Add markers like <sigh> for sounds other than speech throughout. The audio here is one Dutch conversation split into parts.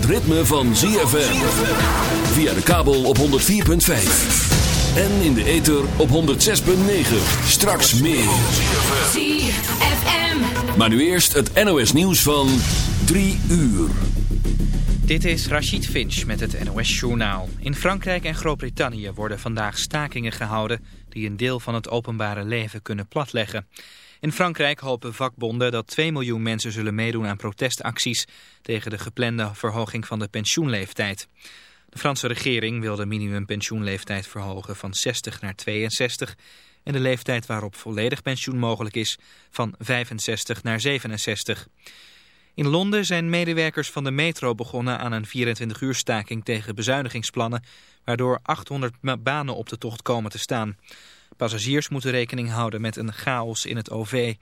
het ritme van ZFM. Via de kabel op 104.5. En in de ether op 106.9. Straks meer. ZFM. Maar nu eerst het NOS nieuws van 3 uur. Dit is Rachid Finch met het NOS Journaal. In Frankrijk en Groot-Brittannië worden vandaag stakingen gehouden... die een deel van het openbare leven kunnen platleggen. In Frankrijk hopen vakbonden dat 2 miljoen mensen zullen meedoen aan protestacties... tegen de geplande verhoging van de pensioenleeftijd. De Franse regering wil de minimumpensioenleeftijd verhogen van 60 naar 62... en de leeftijd waarop volledig pensioen mogelijk is van 65 naar 67. In Londen zijn medewerkers van de metro begonnen aan een 24-uur staking tegen bezuinigingsplannen, waardoor 800 banen op de tocht komen te staan. Passagiers moeten rekening houden met een chaos in het OV.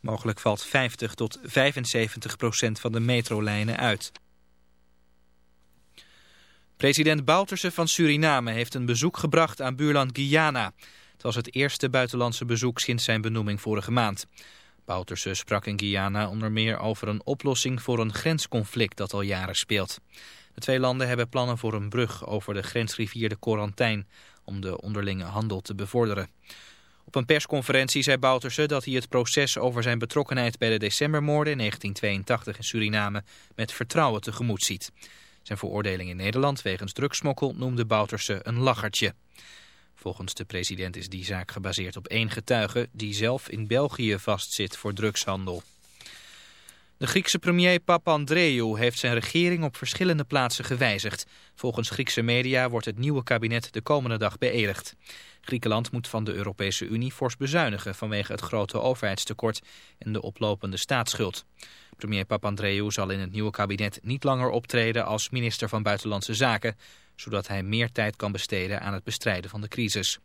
Mogelijk valt 50 tot 75 procent van de metrolijnen uit. President Bouterse van Suriname heeft een bezoek gebracht aan buurland Guyana. Het was het eerste buitenlandse bezoek sinds zijn benoeming vorige maand. Bouterse sprak in Guyana onder meer over een oplossing voor een grensconflict dat al jaren speelt. De twee landen hebben plannen voor een brug over de grensrivier de Corantijn om de onderlinge handel te bevorderen. Op een persconferentie zei Bouterse dat hij het proces over zijn betrokkenheid bij de decembermoorden in 1982 in Suriname met vertrouwen tegemoet ziet. Zijn veroordeling in Nederland wegens drugsmokkel noemde Bouterse een lachertje. Volgens de president is die zaak gebaseerd op één getuige die zelf in België vastzit voor drugshandel. De Griekse premier Papandreou heeft zijn regering op verschillende plaatsen gewijzigd. Volgens Griekse media wordt het nieuwe kabinet de komende dag beëdigd. Griekenland moet van de Europese Unie fors bezuinigen vanwege het grote overheidstekort en de oplopende staatsschuld. Premier Papandreou zal in het nieuwe kabinet niet langer optreden als minister van Buitenlandse Zaken, zodat hij meer tijd kan besteden aan het bestrijden van de crisis.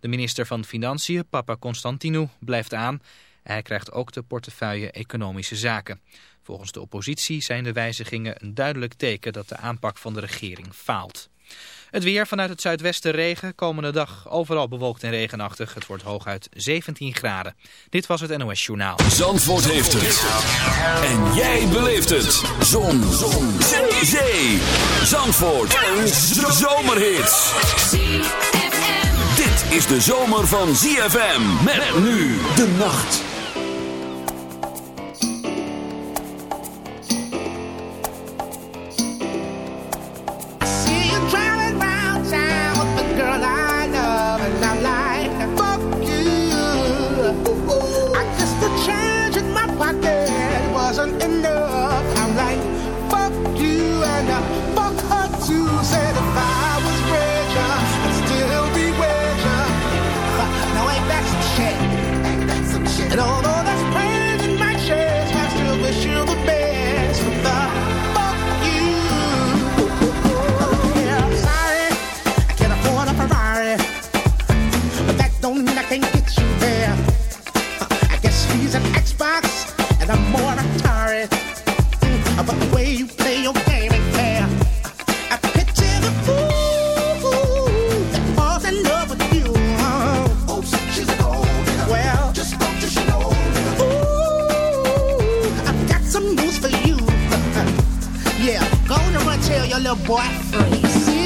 De minister van Financiën, Papa Constantinou, blijft aan. Hij krijgt ook de portefeuille Economische Zaken. Volgens de oppositie zijn de wijzigingen een duidelijk teken dat de aanpak van de regering faalt. Het weer vanuit het zuidwesten regen. Komende dag overal bewolkt en regenachtig. Het wordt hooguit 17 graden. Dit was het NOS Journaal. Zandvoort heeft het. En jij beleeft het. Zon. Zon. Zee. Zandvoort. Een zomerhit. Dit is de zomer van ZFM. Met nu de nacht. And I'm more But the way you play your game. I picture the fool that falls in love with you. Oh, she's a gold Well, just don't you know? Ooh, I've got some news for you. <laughs> Yeah, go on and run tell your little boy free.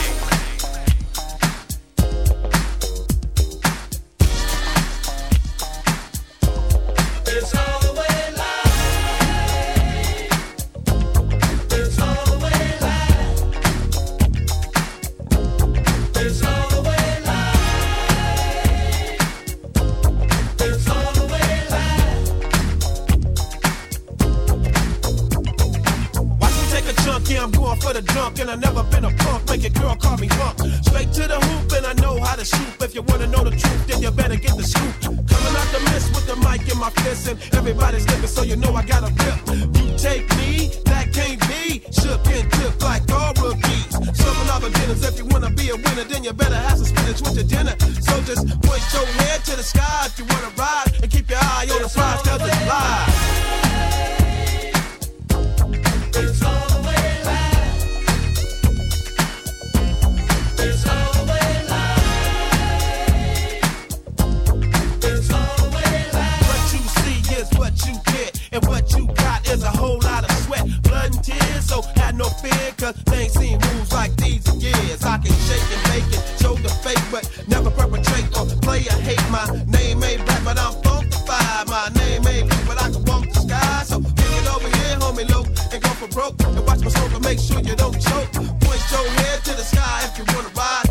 choke. Point your head to the sky if you wanna ride.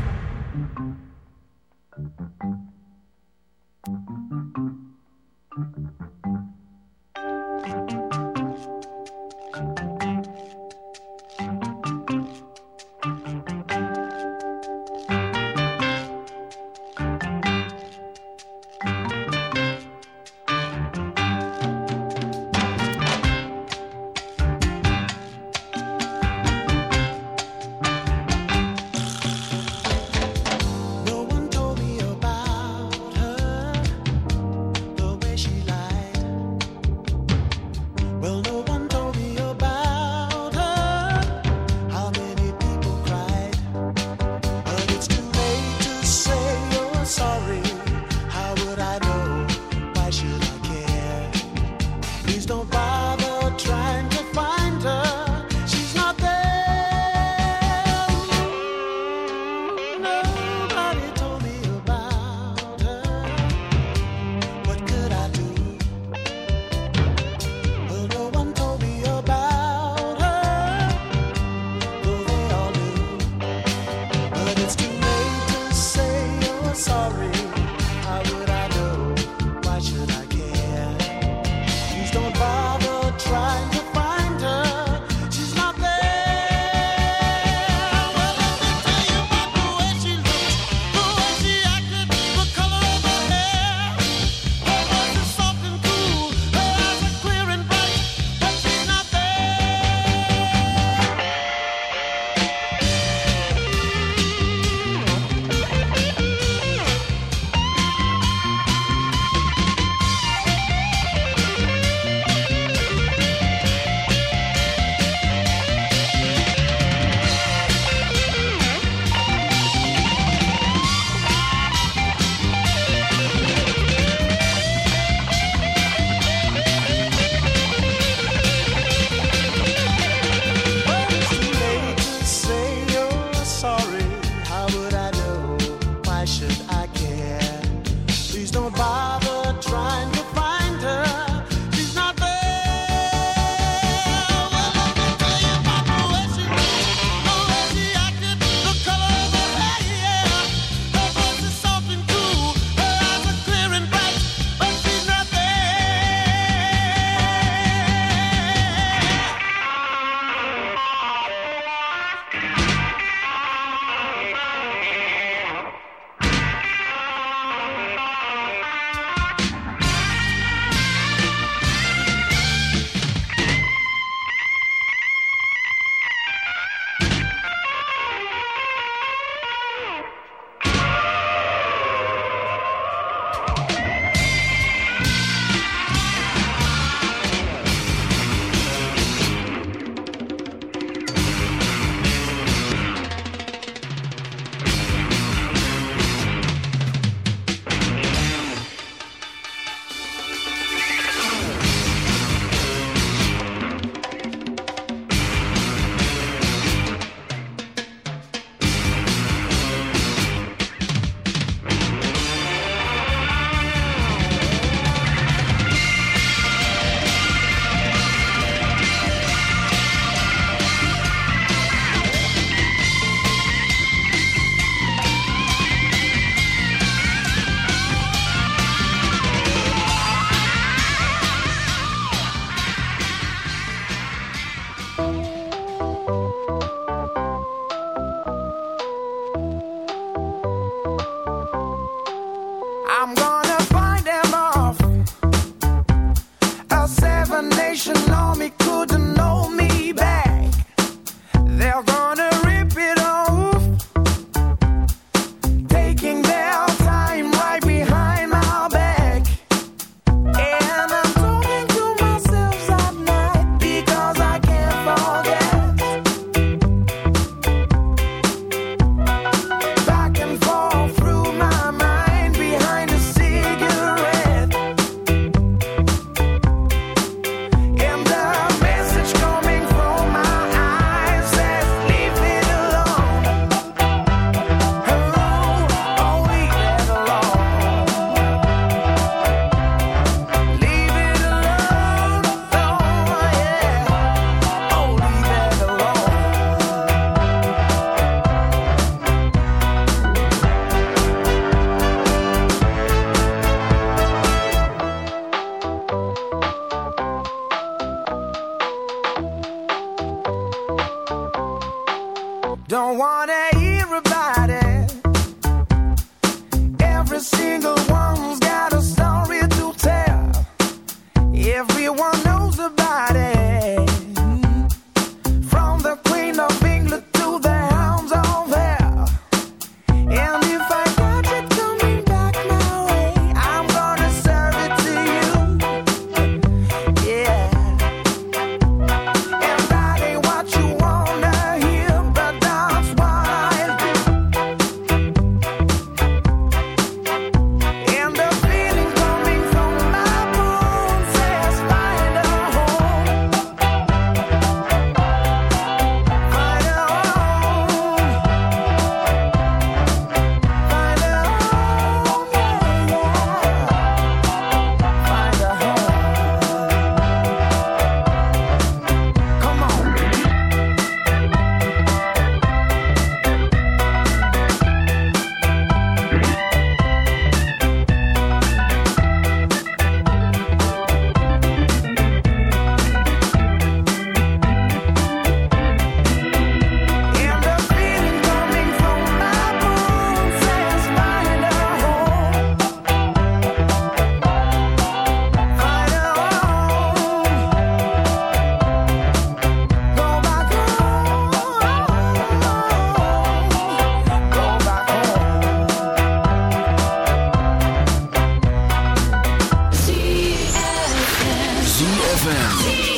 ZFM.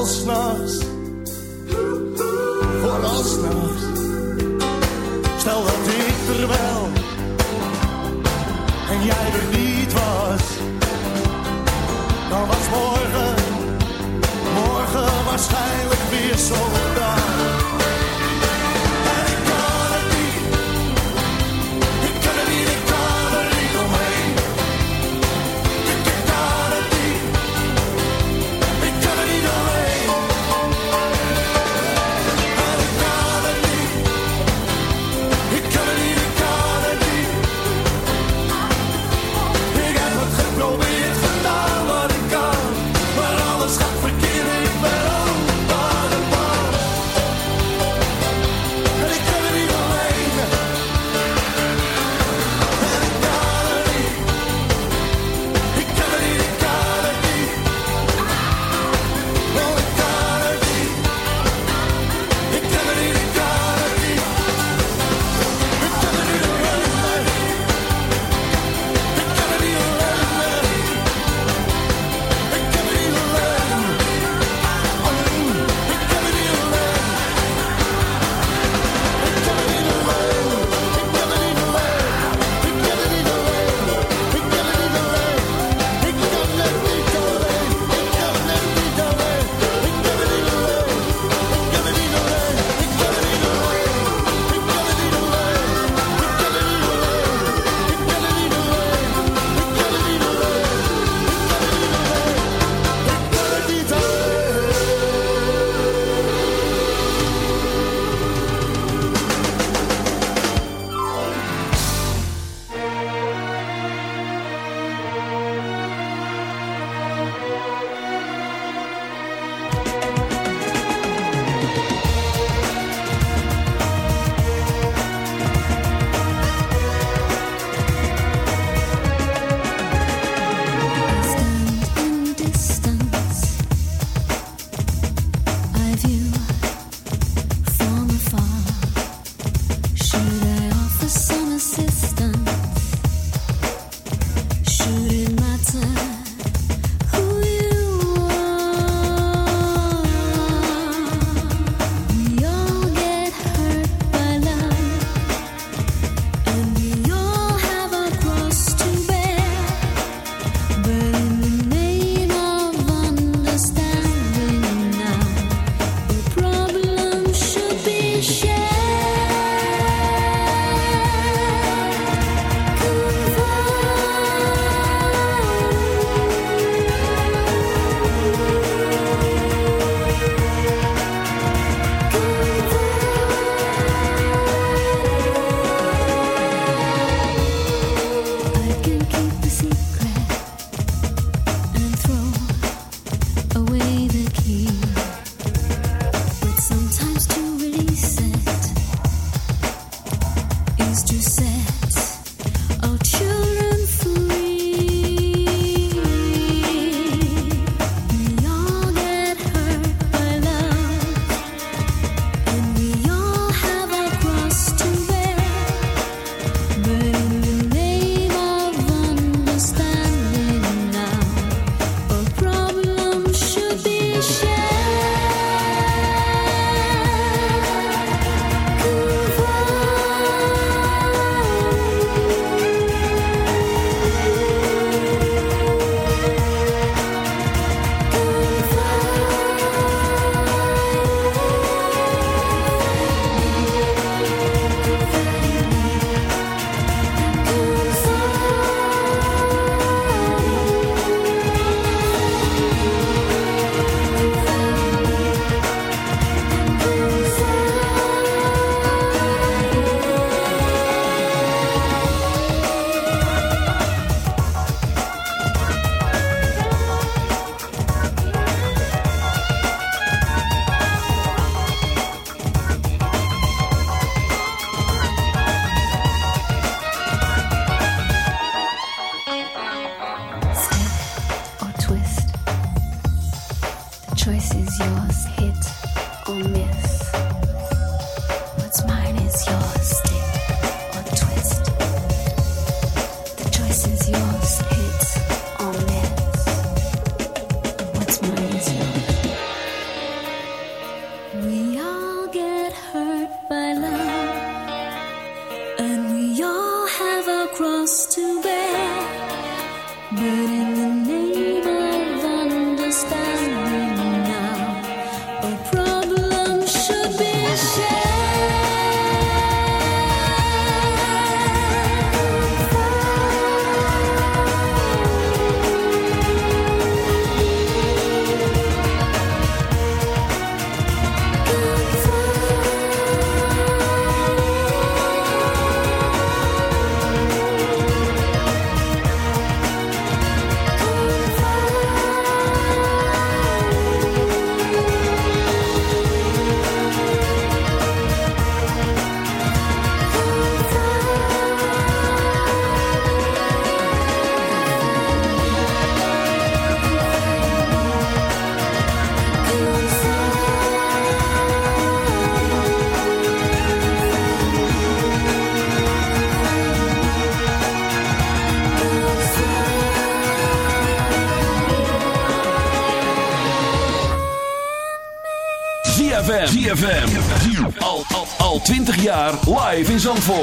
al s'nachts in Zandvoort.